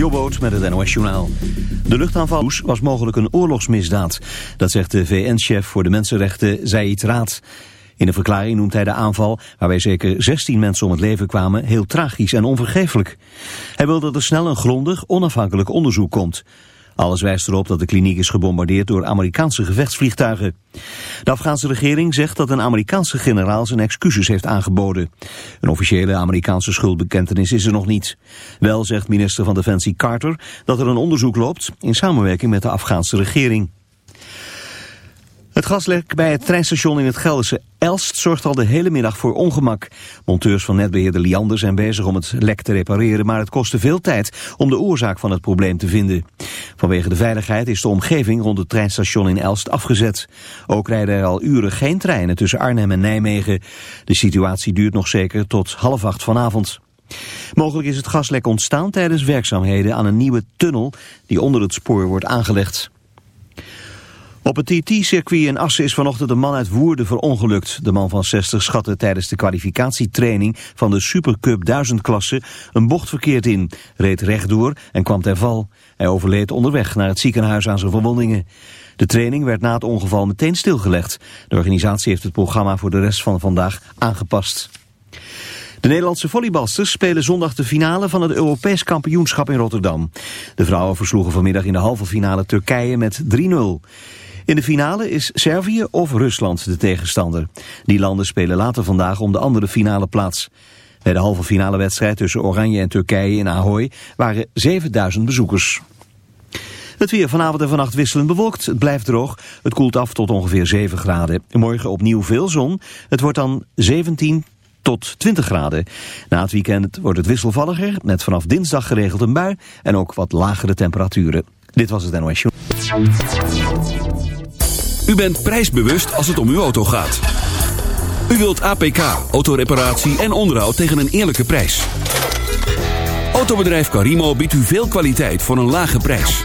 Jobboot met het NOS Journaal. De luchtaanval was mogelijk een oorlogsmisdaad. Dat zegt de VN-chef voor de mensenrechten Zaid Raad. In een verklaring noemt hij de aanval, waarbij zeker 16 mensen om het leven kwamen, heel tragisch en onvergeeflijk. Hij wil dat er snel een grondig, onafhankelijk onderzoek komt. Alles wijst erop dat de kliniek is gebombardeerd door Amerikaanse gevechtsvliegtuigen. De Afghaanse regering zegt dat een Amerikaanse generaal zijn excuses heeft aangeboden. Een officiële Amerikaanse schuldbekentenis is er nog niet. Wel zegt minister van Defensie Carter dat er een onderzoek loopt in samenwerking met de Afghaanse regering. Het gaslek bij het treinstation in het Gelderse Elst zorgt al de hele middag voor ongemak. Monteurs van netbeheerder Liander zijn bezig om het lek te repareren, maar het kostte veel tijd om de oorzaak van het probleem te vinden. Vanwege de veiligheid is de omgeving rond het treinstation in Elst afgezet. Ook rijden er al uren geen treinen tussen Arnhem en Nijmegen. De situatie duurt nog zeker tot half acht vanavond. Mogelijk is het gaslek ontstaan tijdens werkzaamheden aan een nieuwe tunnel die onder het spoor wordt aangelegd. Op het TT-circuit in Assen is vanochtend een man uit Woerden verongelukt. De man van 60 schatte tijdens de kwalificatietraining van de Supercup 1000-klasse een bocht verkeerd in, reed rechtdoor en kwam ter val. Hij overleed onderweg naar het ziekenhuis aan zijn verwondingen. De training werd na het ongeval meteen stilgelegd. De organisatie heeft het programma voor de rest van vandaag aangepast. De Nederlandse volleybalsters spelen zondag de finale van het Europees kampioenschap in Rotterdam. De vrouwen versloegen vanmiddag in de halve finale Turkije met 3-0. In de finale is Servië of Rusland de tegenstander. Die landen spelen later vandaag om de andere finale plaats. Bij de halve finale wedstrijd tussen Oranje en Turkije in Ahoy waren 7000 bezoekers. Het weer vanavond en vannacht wisselend bewolkt. Het blijft droog. Het koelt af tot ongeveer 7 graden. Morgen opnieuw veel zon. Het wordt dan 17 tot 20 graden. Na het weekend wordt het wisselvalliger met vanaf dinsdag geregeld een bui en ook wat lagere temperaturen. Dit was het NOS Show. U bent prijsbewust als het om uw auto gaat. U wilt APK, autoreparatie en onderhoud tegen een eerlijke prijs. Autobedrijf Carimo biedt u veel kwaliteit voor een lage prijs.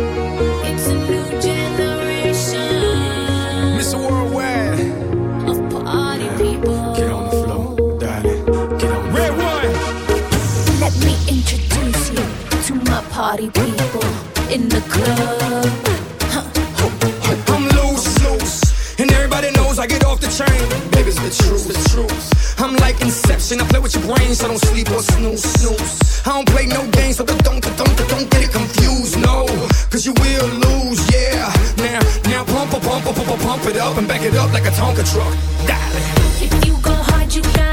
Party people in the club. Huh. I'm loose, loose. And everybody knows I get off the train. Baby, the truth, the truth. I'm like Inception. I play with your brain, so don't sleep or snooze, snooze. I don't play no games, so don't, don't, don't, don't get it confused, no. Cause you will lose, yeah. Now, now pump, pump, pump, pump, pump, pump it up and back it up like a Tonka truck. Darling. If you go hard, you gotta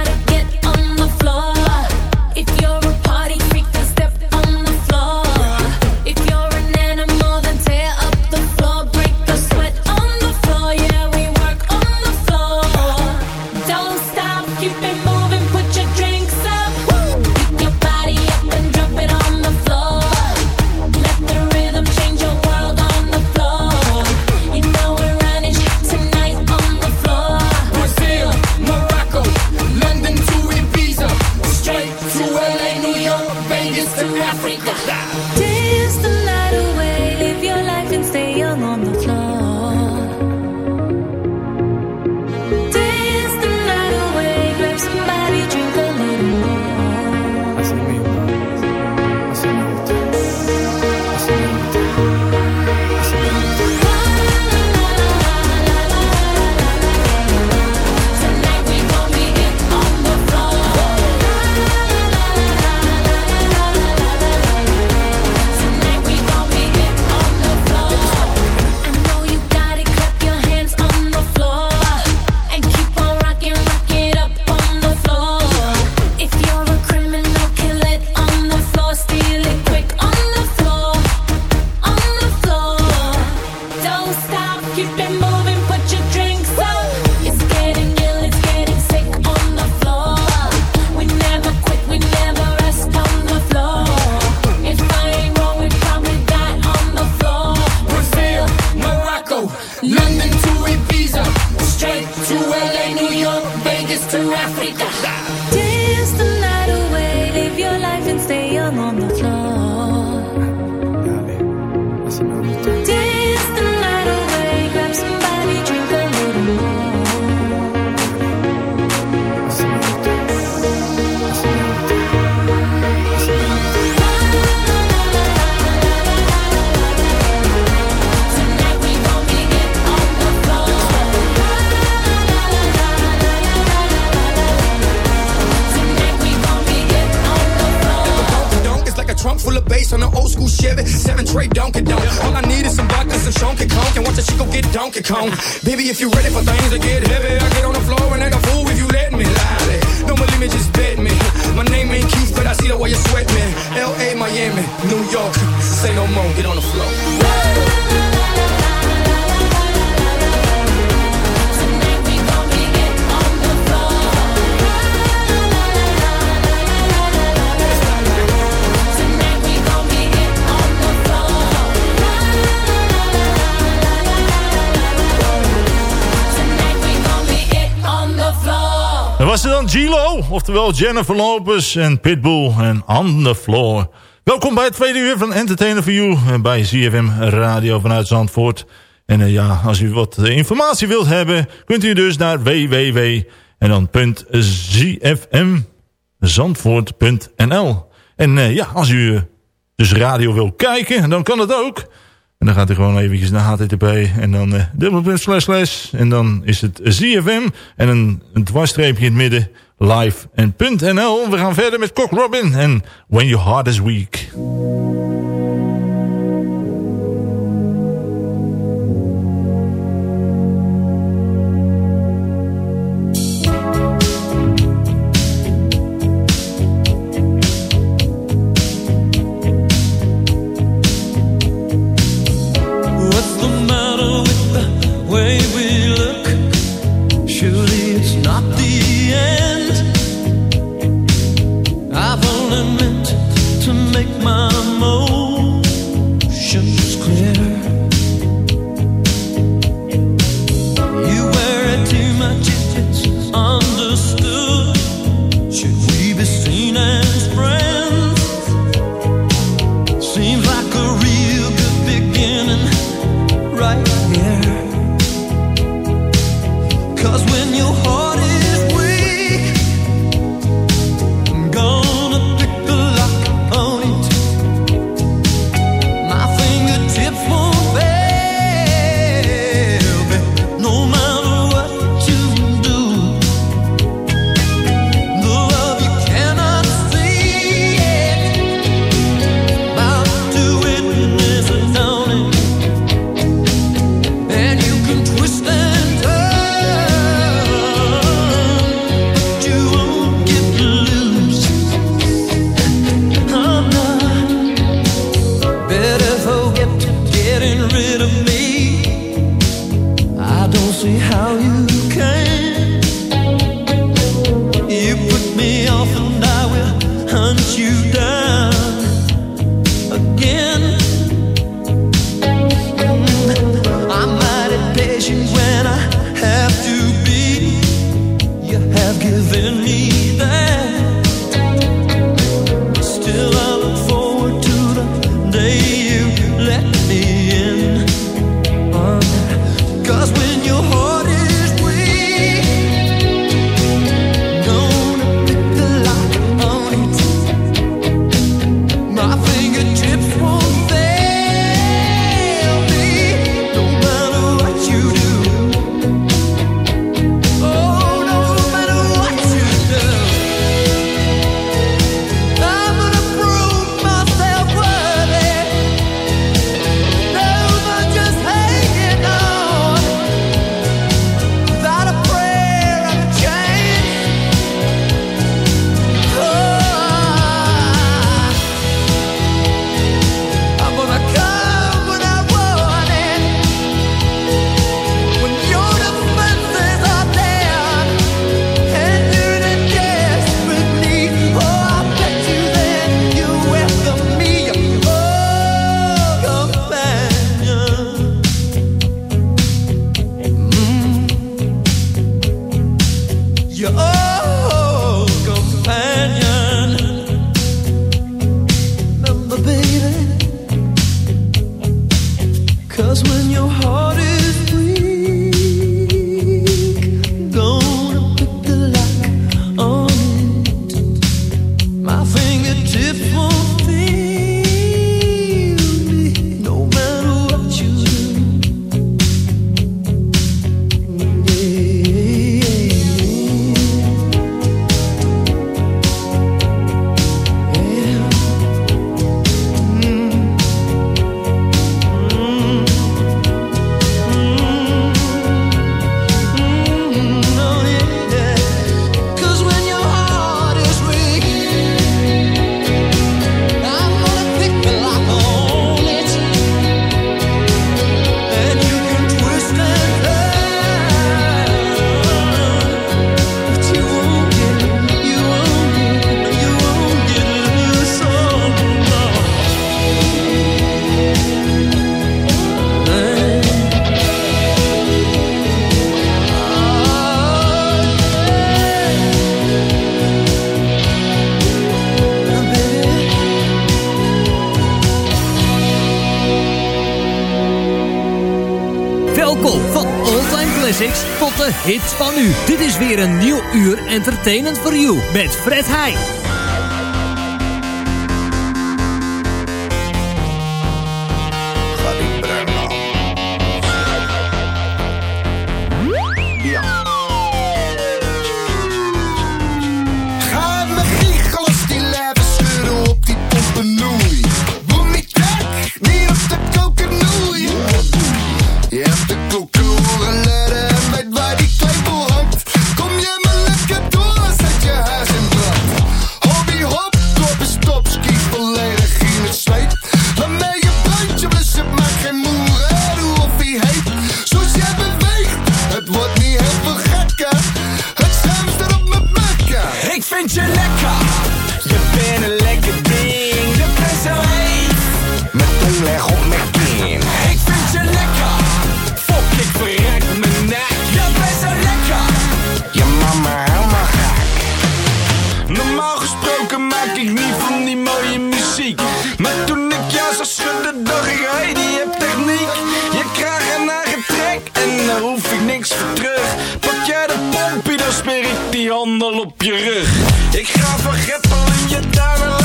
Kong. Baby, if you're ready for things to get oftewel Jennifer Lopez en Pitbull en On The Floor. Welkom bij het tweede uur van Entertainer for You eh, bij ZFM Radio vanuit Zandvoort. En uh, ja, als u wat uh, informatie wilt hebben, kunt u dus naar www en dan .zfmzandvoort.nl En ja, als u dus radio wil kijken, dan kan dat ook. En dan gaat u gewoon eventjes naar http en dan uh, slash slash. En dan is het ZFM en een, een dwarsstreepje in het midden live. We gaan verder met Cock Robin en When Your Heart Is Weak. van nu. Dit is weer een nieuw uur Entertainment for You met Fred Heij. je rug. Ik ga vergeppel in je duimen.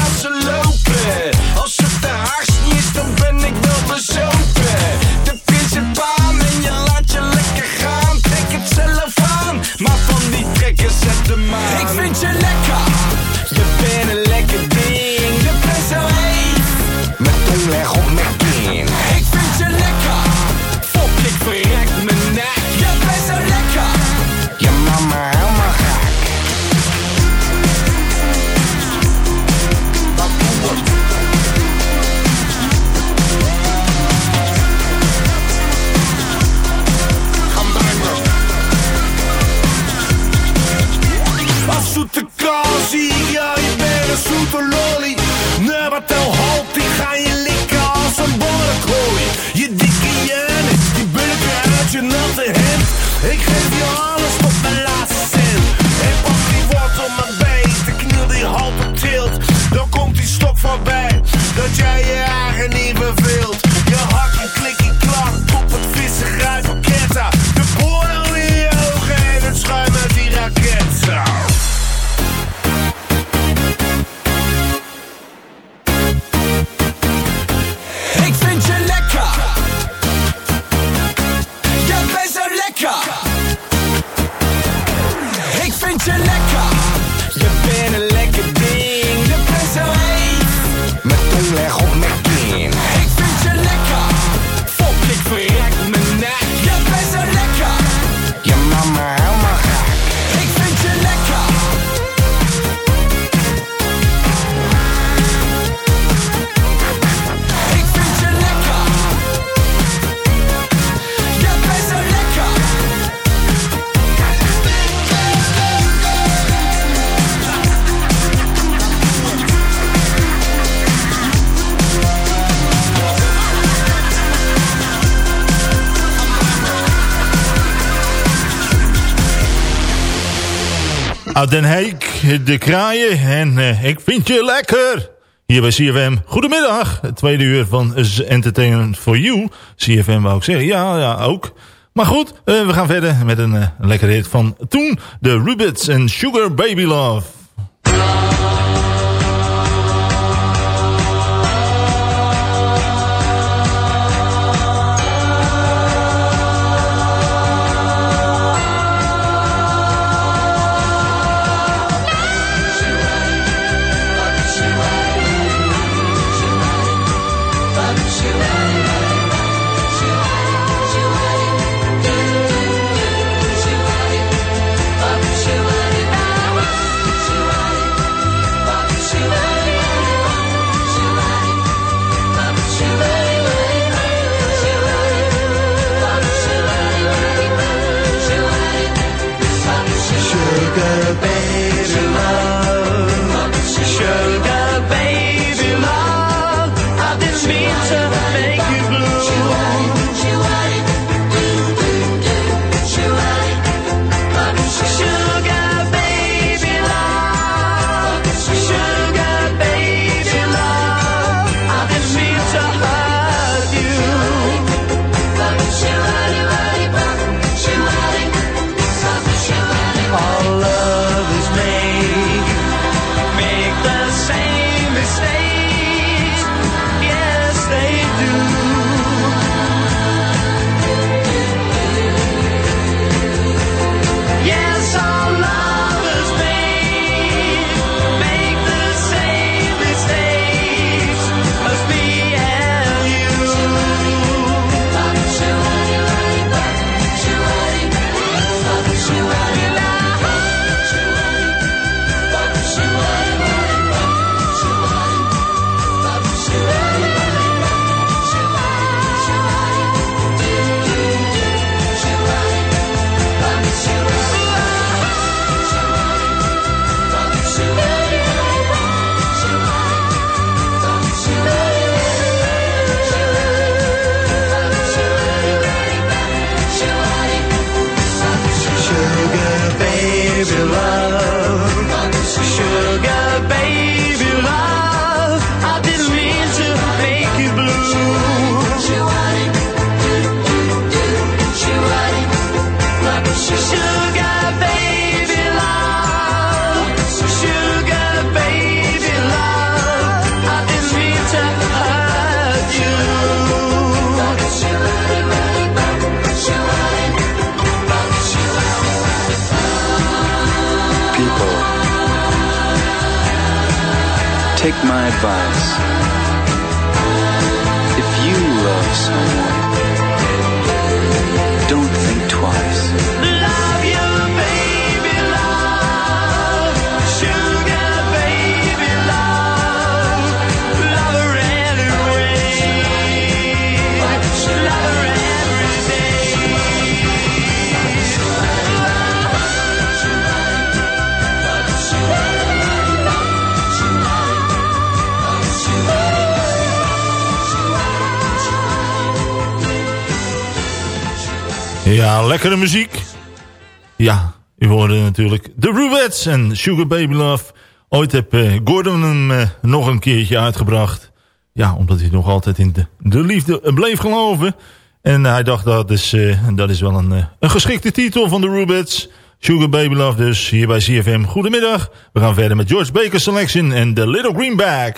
Nou, Den Heek, de kraaien en eh, ik vind je lekker. Hier bij CFM. Goedemiddag. Het tweede uur van Entertainment for You. CFM wou ik zeggen. Ja, ja, ook. Maar goed, eh, we gaan verder met een eh, uh, lekkere hit van toen. De Rubits en Sugar Baby Love. Take my advice. Ja, lekkere muziek. Ja, u hoorde natuurlijk de Rubettes en Sugar Baby Love. Ooit heb uh, Gordon hem uh, nog een keertje uitgebracht. Ja, omdat hij nog altijd in de, de liefde bleef geloven. En hij dacht dat is, uh, dat is wel een, een geschikte titel van de Rubettes. Sugar Baby Love dus, hier bij CFM. Goedemiddag. We gaan verder met George Baker Selection en The Little Greenback.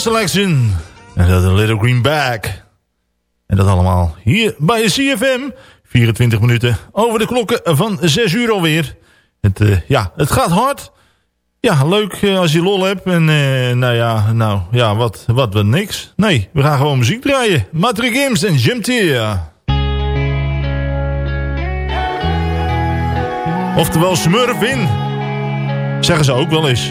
Selection. En dat een Little Green Bag. En dat allemaal hier bij CFM. 24 minuten over de klokken van 6 uur alweer. Het, eh, ja, het gaat hard. Ja, leuk eh, als je lol hebt. En eh, nou ja, nou, ja wat, wat, wat niks. Nee, we gaan gewoon muziek draaien. Matrix Games en Jim Tear. Oftewel Smurfin. Zeggen ze ook wel eens.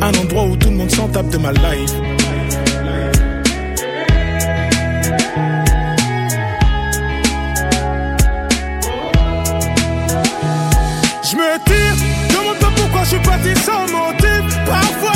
Un endroit où tout le monde s'en tape de ma life. Je me tire, demande pas pourquoi je suis parti sans motif. Parfois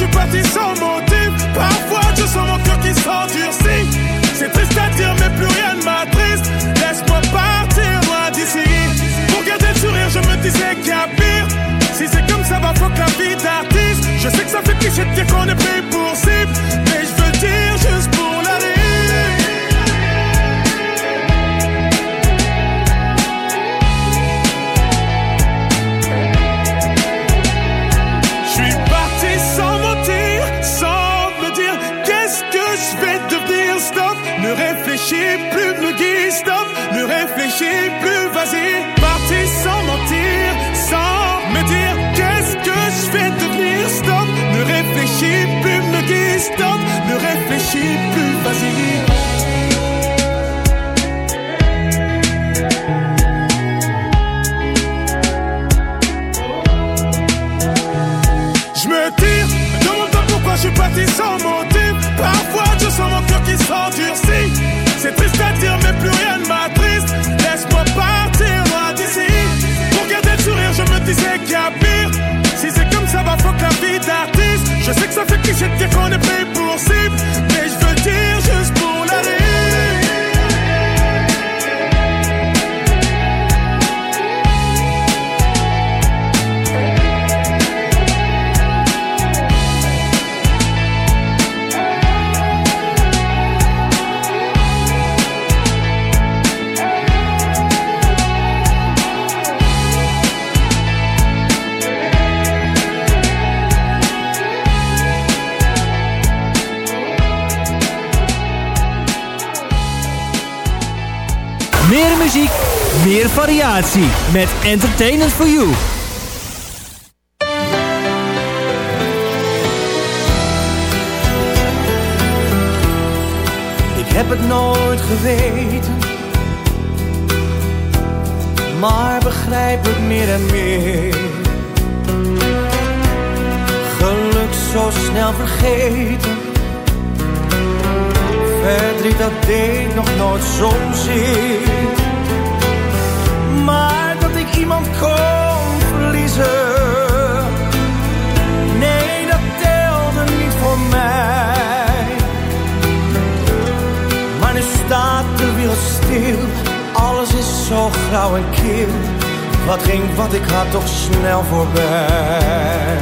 Suis parti sans motif. Parfois je sens mon cœur qui s'endurcit. C'est triste à dire, mais plus rien ne m'attriste. Laisse-moi partir loin d'ici. Pour garder le sourire, je me disais qu'il y a pire. Si c'est comme ça, va fuck la vie d'artiste. Je sais que ça fait cliché de dire qu'on est pris Je me tire, me demande pas pourquoi je suis parti sans motif. Parfois je sens mon cœur qui s'endurcit. C'est triste à dire, mais plus rien ne m'attriste. Laisse-moi partir loin d'ici. Pour garder le sourire, je me disais qu'il y a pire. Si c'est comme ça, va faut que la vie d'artiste. Je sais que ça muziek, meer variatie. Met Entertainment for You. Ik heb het nooit geweten, maar begrijp het meer en meer. Geluk zo snel vergeten, verdriet dat deed nog nooit zozeer. Maar grauw en kil. Wat ging wat ik had toch snel voorbij.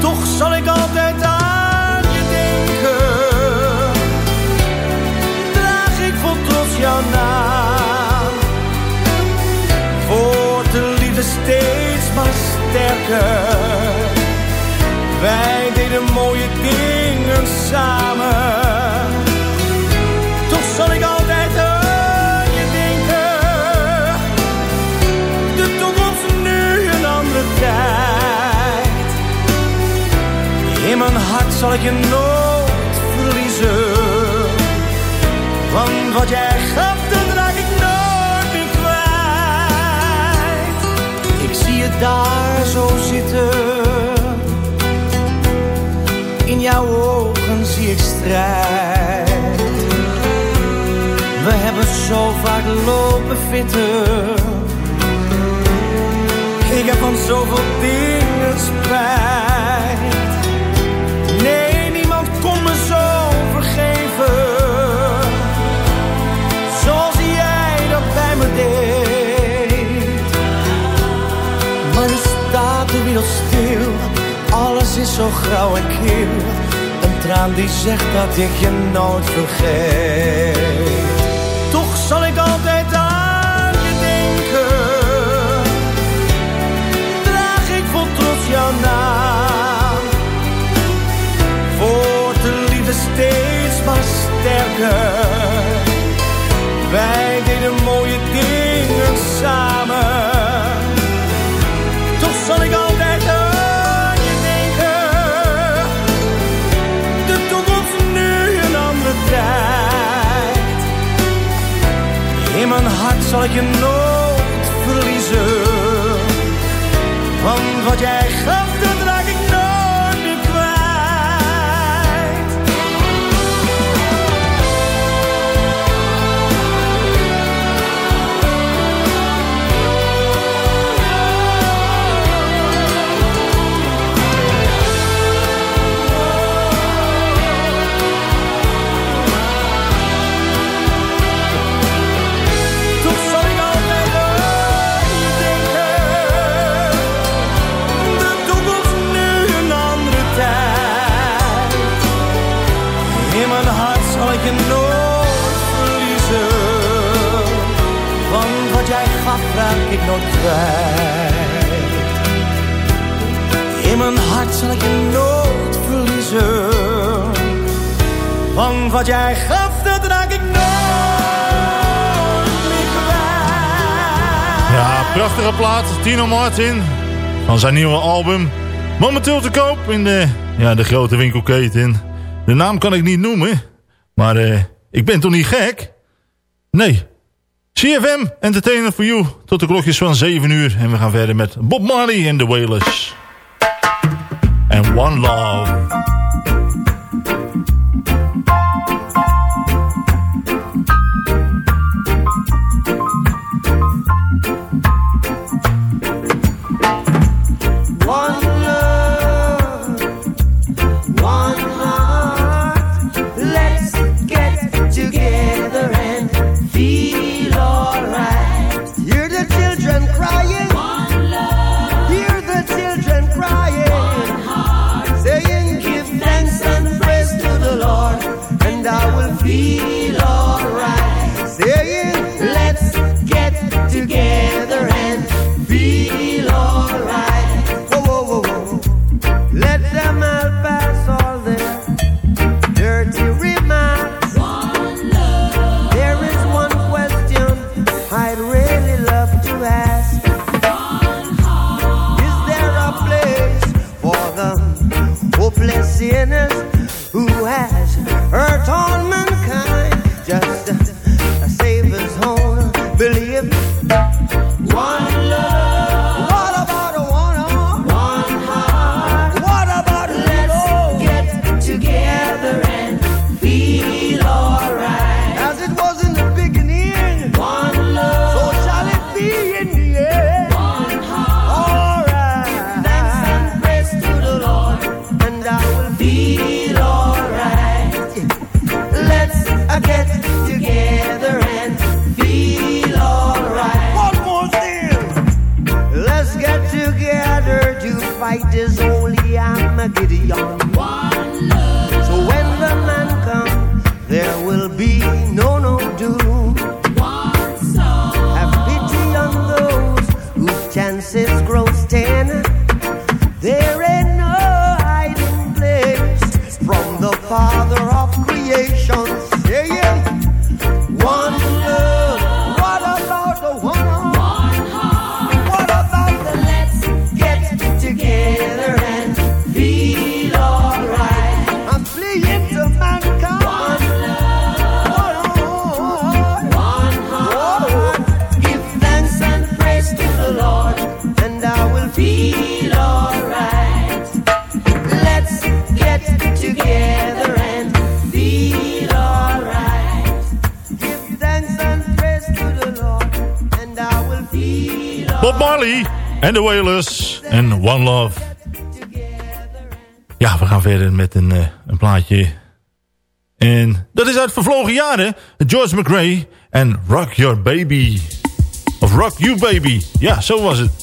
Toch zal ik altijd aan je denken. Draag ik vol trots jouw naam. Wordt de liefde steeds maar sterker. Wij deden mooie dingen samen. Zal ik je nooit verliezen. Want wat jij gaf, dat raak ik nooit meer kwijt. Ik zie je daar zo zitten. In jouw ogen zie ik strijd. We hebben zo vaak lopen vitten. Ik heb van zoveel dingen spijt. Stil. Alles is zo grauw en kil. Een traan die zegt dat ik je nooit vergeet. Toch zal ik altijd aan je denken. Draag ik vol trots jouw naam. Wordt de liefde steeds maar sterker. Zal ik je nooit verliezen. Want wat jij gaf, kwijt. In mijn hart zal ik je nooit verliezen. Want wat jij gaf, dat raak ik nooit meer kwijt. Ja, prachtige plaat. Tino Martin van zijn nieuwe album. Momenteel te koop in de, ja, de grote winkelketen. De naam kan ik niet noemen. Maar uh, ik ben toch niet gek? Nee, CFM, Entertainer for You, tot de klokjes van 7 uur. En we gaan verder met Bob Marley en The Wailers. En One Love. Gideon. en de Wailers en One Love. Ja, we gaan verder met een, eh, een plaatje. En dat is uit vervlogen jaren. George McRae en Rock Your Baby. Of Rock You Baby. Ja, zo was het.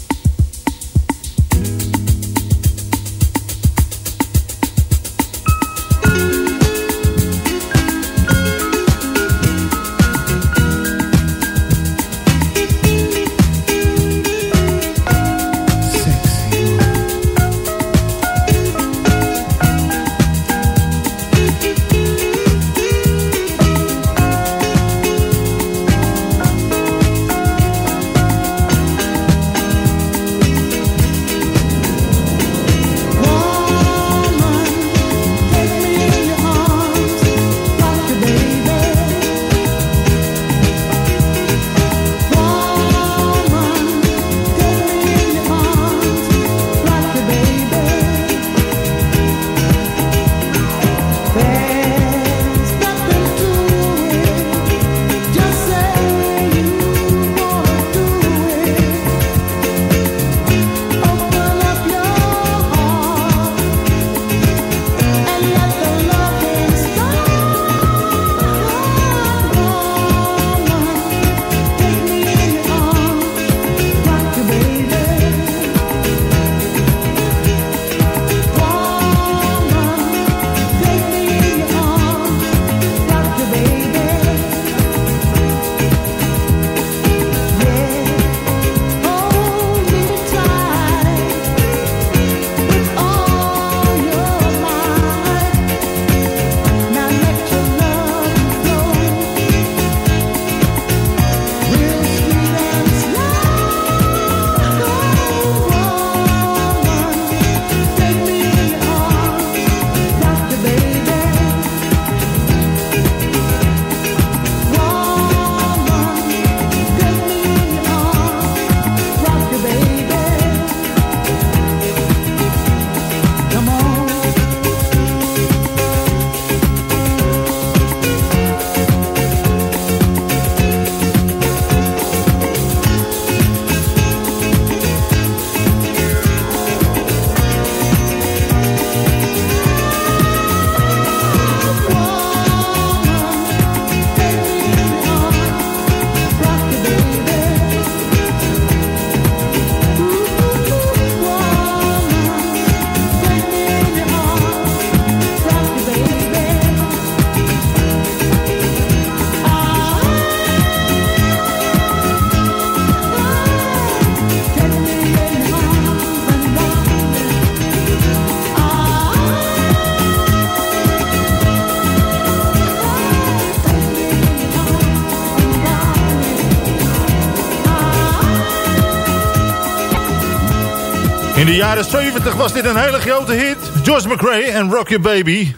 de jaren 70 was dit een hele grote hit. George McRae en Rock Your Baby.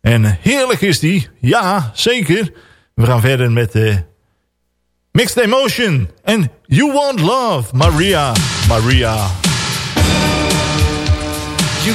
En heerlijk is die. Ja, zeker. We gaan verder met eh, Mixed Emotion. En You Want Love, Maria. Maria. You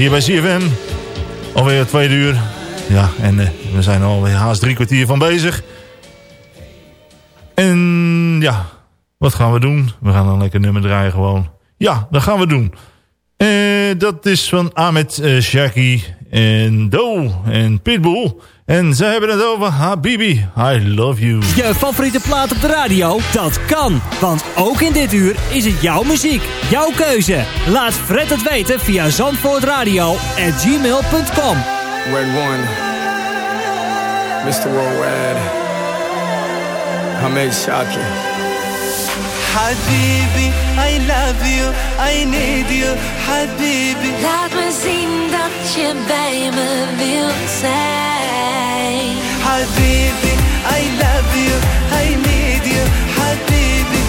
Hier bij CFM. Alweer twee uur. Ja, en eh, we zijn alweer haast drie kwartier van bezig. En ja, wat gaan we doen? We gaan dan lekker nummer draaien gewoon. Ja, dat gaan we doen. Eh, dat is van Ahmed uh, en Doe en Pitbull. En ze hebben het over Habibi, I love you. Je favoriete plaat op de radio? Dat kan, want ook in dit uur is het jouw muziek, jouw keuze. Laat Fred het weten via zandvoortradio@gmail.com. Red One, Mr. Worldwide, Hamed Shaki. Habibi, I love you, I need you, habibi. Laat me zien dat je bij me wilt zijn. Habibi, I love you, I need you, habibi.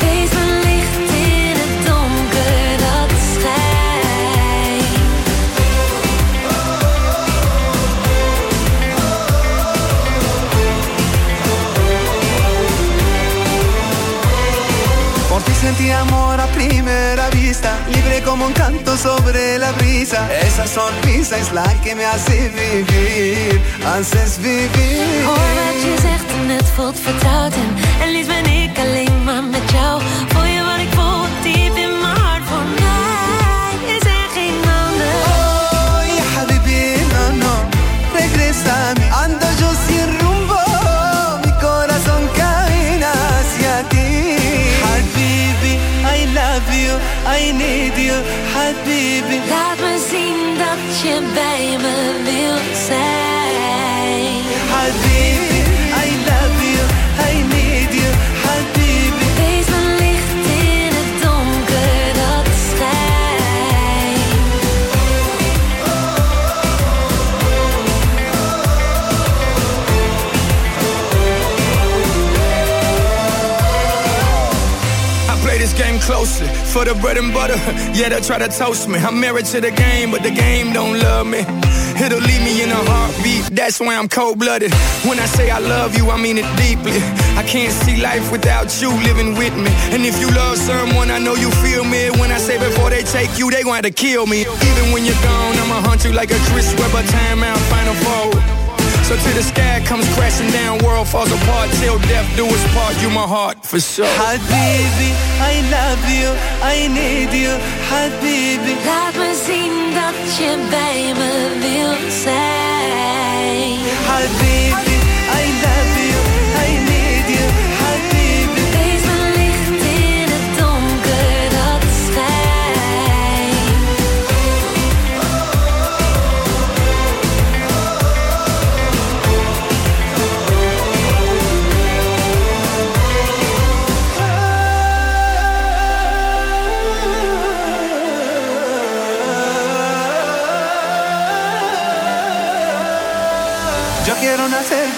Sentí amor a primera vista, libre como un canto sobre la brisa. Esa sonrisa es la que me hace vivir, haces vivir. Hoor wat je zegt en het voelt vertrouwd en, en liefst ben ik alleen maar met jou. Voel je wat ik voel diep in mijn hart voor mij is er geen ander. Oh, ya habibi, no, no, regresa a mí. I need you, habibi. Laat me zien dat je bij me wilt zijn. Habibi, I love you, I need you, habibi. Wees mijn licht in het donker dat schijnt. I play this game closely for the bread and butter. Yeah, they try to toast me. I'm married to the game, but the game don't love me. It'll leave me in a heartbeat. That's why I'm cold blooded. When I say I love you, I mean it deeply. I can't see life without you living with me. And if you love someone, I know you feel me. When I say before they take you, they gon' have to kill me. Even when you're gone, I'ma hunt you like a Chris Webber timeout final four. So to the sky comes crashing down, world falls apart. Till death do us part, you my heart for sure. Habibi, I love you, I need you, habibi. Laat me zien dat je bij me wilt zijn. Habibi,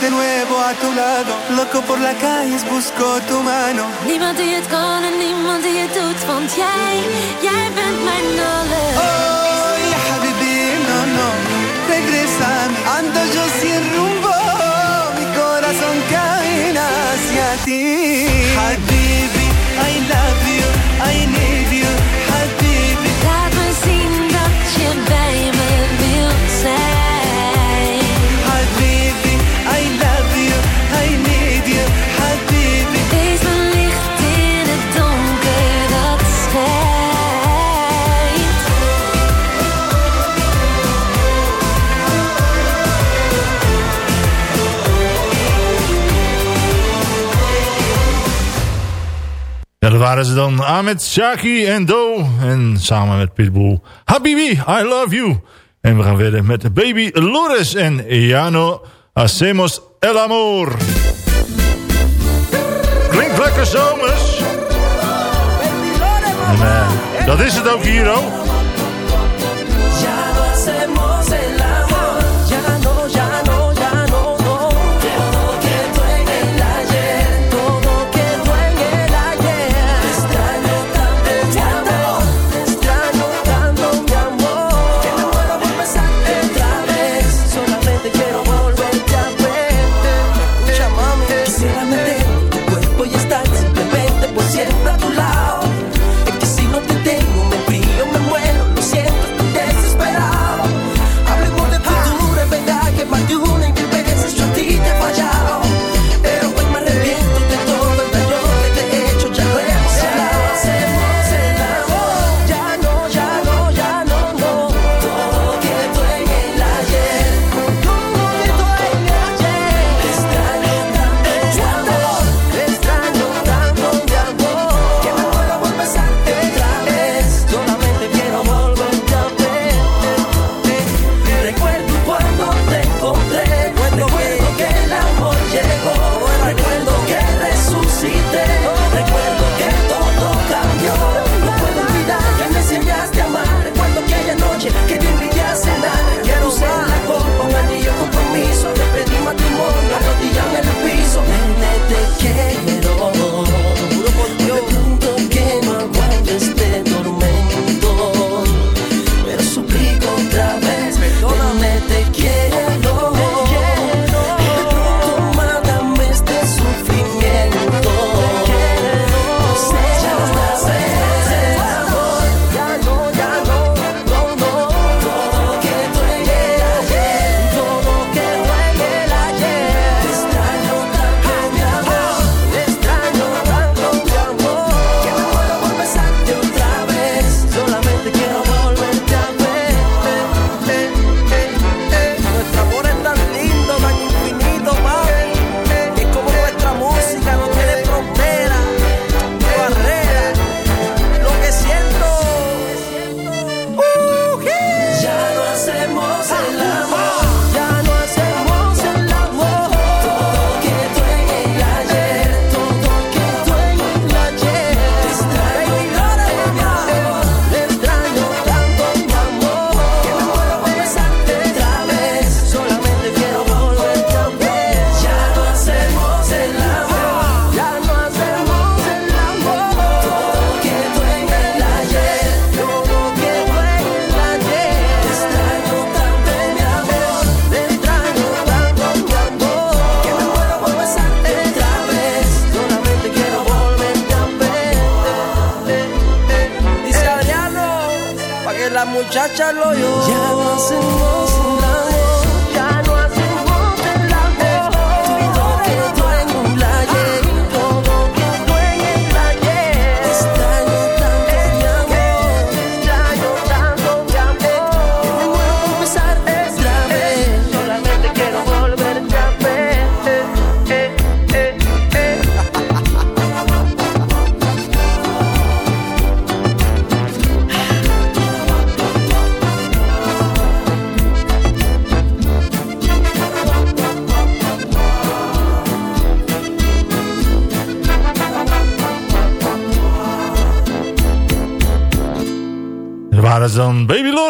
de nuevo a tu lado, loco por la calle, busco tu mano. Niemand die het kan en niemand die het doet, want jij, jij bent mijn alles. Oh, ya habibi, no, no, regresa. Ando yo sin rumbo, mi corazón camina hacia ti. Habibi, Dat waren ze dan. Ahmed, Shaki en Do. En samen met Pitbull. Habibi, I love you. En we gaan verder met Baby Lourdes en Jano Hacemos el amor. Klinkt lekker zomers. En eh, dat is het ook hier ook.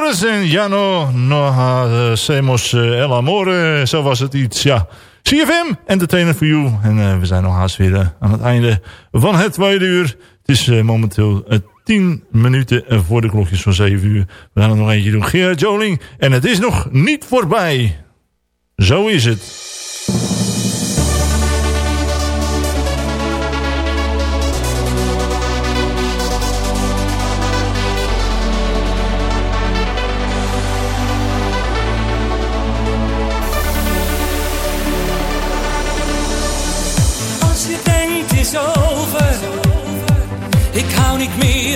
En Jano no hacemos eh, el amore. Zo was het iets, ja. CFM, Entertainer for You. En eh, we zijn nog haast weer eh, aan het einde van het tweede uur. Het is momenteel eh, 10 minuten voor de klokjes van 7 uur. We gaan er nog eentje doen. Gerard Joling. En het is nog niet voorbij. Zo is het.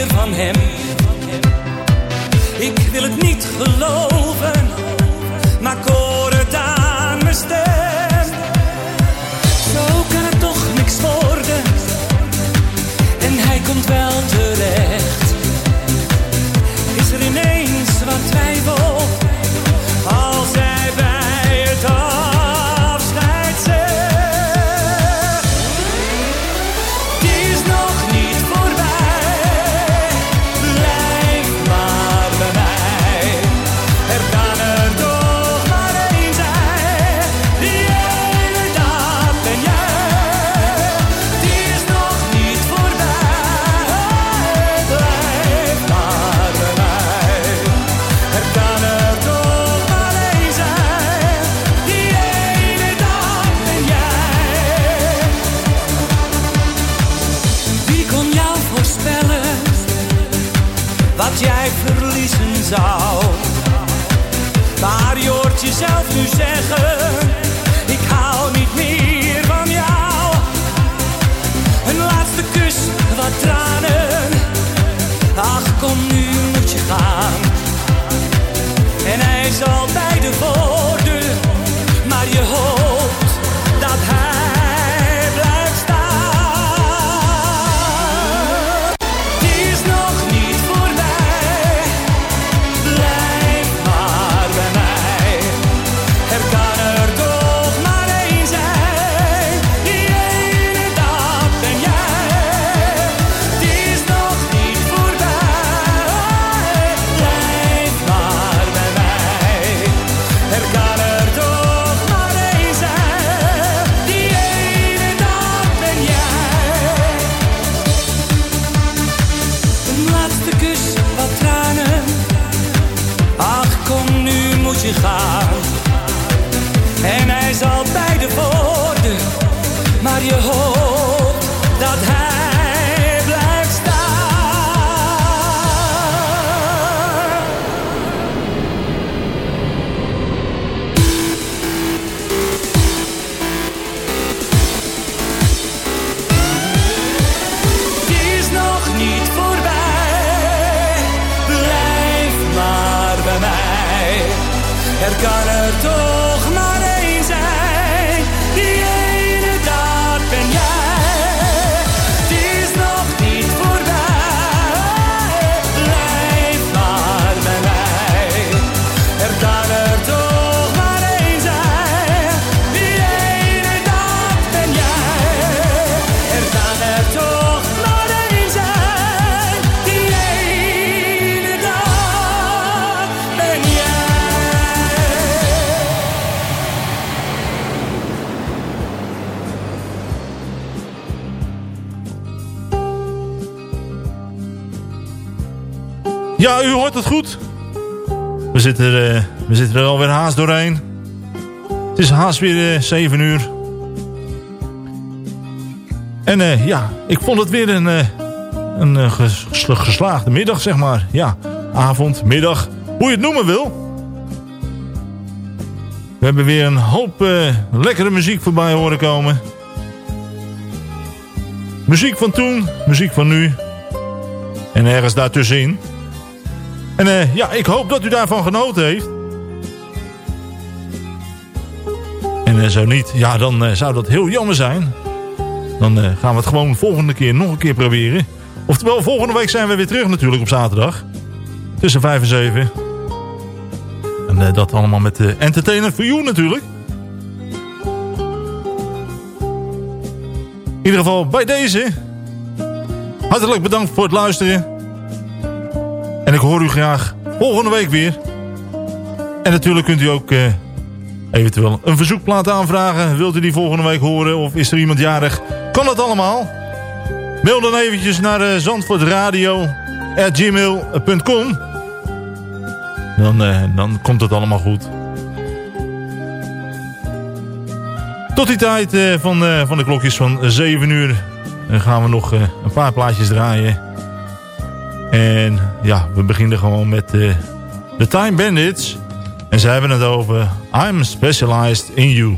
Van hem. Ik wil het niet geloven, maar ik hoor het aan mijn stem. Zo kan het toch niks worden, en hij komt wel terecht. Verliezen Ja, u hoort het goed. We zitten, er, eh, we zitten er alweer haast doorheen. Het is haast weer eh 7 uur. En eh, ja, ik vond het weer een, eh, een eh, ges- geslaagde middag, zeg maar. Ja, avond, middag. hoe je het noemen wil. We hebben weer een hoop eh, lekkere muziek voorbij horen komen. Muziek van toen, muziek van nu. En ergens daartussenin. En eh, ja, ik hoop dat u daarvan genoten heeft. En eh, zo niet, ja, dan eh, zou dat heel jammer zijn. Dan gaan we het gewoon volgende keer nog een keer proberen. Oftewel, volgende week zijn we weer terug natuurlijk op zaterdag. Tussen 5 en 7. En dat allemaal met de Entertainer for You natuurlijk. In ieder geval bij deze. Hartelijk bedankt voor het luisteren. En ik hoor u graag volgende week weer. En natuurlijk kunt u ook eh, eventueel een verzoekplaat aanvragen. Wilt u die volgende week horen of is er iemand jarig? Kan dat allemaal? Mail dan eventjes naar uh, zandvoortradio.gmail.com dan, eh, dan komt het allemaal goed. Tot die tijd eh, van, eh, van de klokjes van 7 uur gaan we nog eh, een paar plaatjes draaien. En ja, we beginnen gewoon met eh, The Time Bandits. En ze hebben het over I'm Specialized in You.